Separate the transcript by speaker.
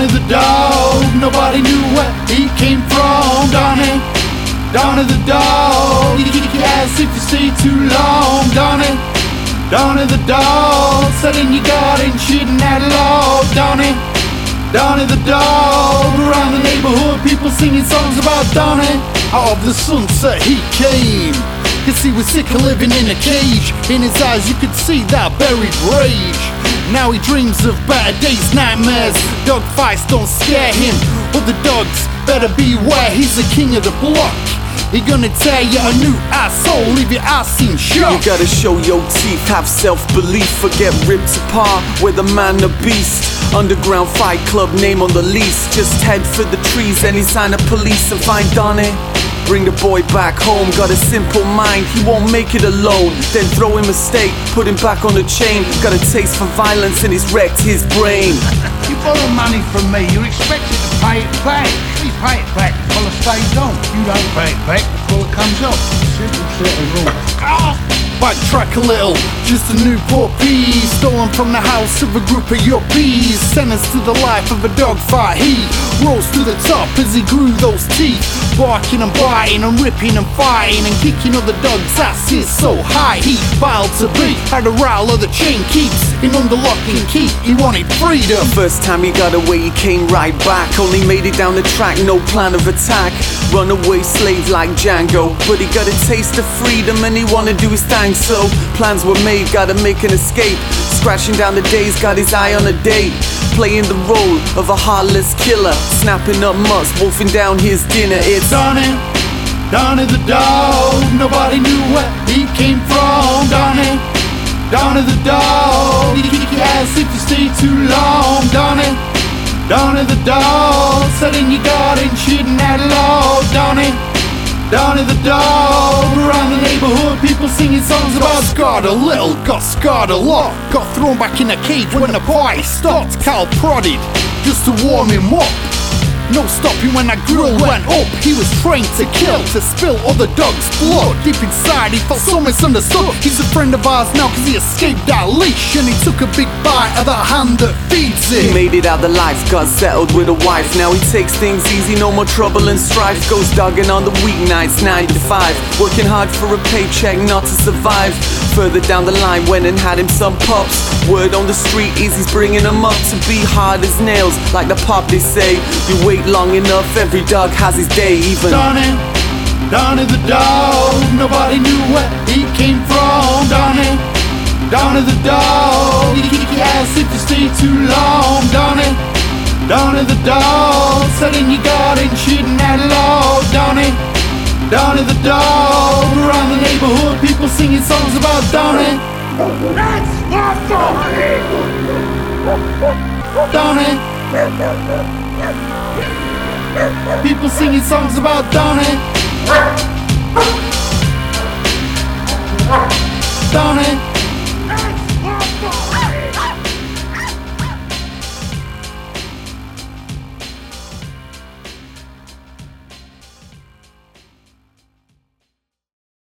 Speaker 1: Donnie the dog, nobody knew where he came from. Donnie, Donnie the dog, he ass if you stay too long. Donnie, Donnie the dog, set in your garden, shitting that log. Donnie, Donnie the dog, around the neighborhood, people singing songs about Donnie. Out of the sunset he came. Cause he was sick of living in a cage. In his eyes, you could see that buried rage. Now he dreams of better days, nightmares. Dog fights don't scare him. Other dogs better beware, he's the king of the block. He gonna tear you a new asshole, leave your ass in shock.
Speaker 2: You gotta show your teeth, have self belief, forget ripped apart. We're the man, the beast. Underground fight club, name on the lease. Just head for the trees, any sign of police, and find Donnie. Bring the boy back home, got a simple mind, he won't make it alone. Then throw him a stake, put him back on the chain. Got a taste for violence and he's wrecked his brain.
Speaker 3: You borrow money from me, you're expected to pay it back. Please pay it back before it stays on. You don't pay it back before it comes off. Simple set of rules. Ah!
Speaker 1: Backtrack a little, just a new Newport pea Stolen from the house of a group of yuppies Sentenced to the life of a dogfight He rose to the top as he grew those teeth Barking and biting and ripping and fighting And kicking other dogs' asses so high He filed to beat, had a rattle of the chain keeps In under lock and key, he wanted freedom
Speaker 2: First time he got away, he came right back. Only made it down the track, no plan of attack. Runaway slave like Django, but he got a taste of freedom and he wanna do his thing. So plans were made, gotta make an escape. Scratching down the days, got his eye on a date. Playing the role of a heartless killer, snapping up mutts, wolfing down his dinner. It's
Speaker 1: Donnie, Donnie the dog. Nobody knew where he came from. Donnie, Donnie the dog. He kick your ass if you stay too long. Donnie, Donnie the dog. Set in your garden, shitting that log. Donnie, Donnie the dog. Around the neighborhood, people singing songs about scarred a little, got scarred a lot. Got thrown back in a cage when the boy stopped. Cal prodded just to warm him up. No stopping when that grill went up. He was trained to kill, to spill other dogs' blood. Deep inside, he felt so misunderstood. He's a friend of ours now because he escaped that leash and he took a big bite of that hand that feeds him He
Speaker 2: made it out the life, got settled with a wife. Now he takes things easy, no more trouble and strife. Goes dogging on the weeknights, 9 to 5. Working hard for a paycheck, not to survive. Further down the line, went and had him some pups. Word on the street is he's bringing them up to be hard as nails, like the pop they say. You wait long enough, every dog has his day, even.
Speaker 1: Donnie, Donnie the dog. Nobody knew where he came from. Donnie, Donnie the dog. He kick your ass if you stay too long. Donnie, Donnie the dog. Set in your garden, shitting that log. Donnie, Donnie the dog. Around the neighborhood, people singing songs about Donnie.
Speaker 3: That's my Donnie!
Speaker 1: Donnie. People singing songs about Donnie. Donnie.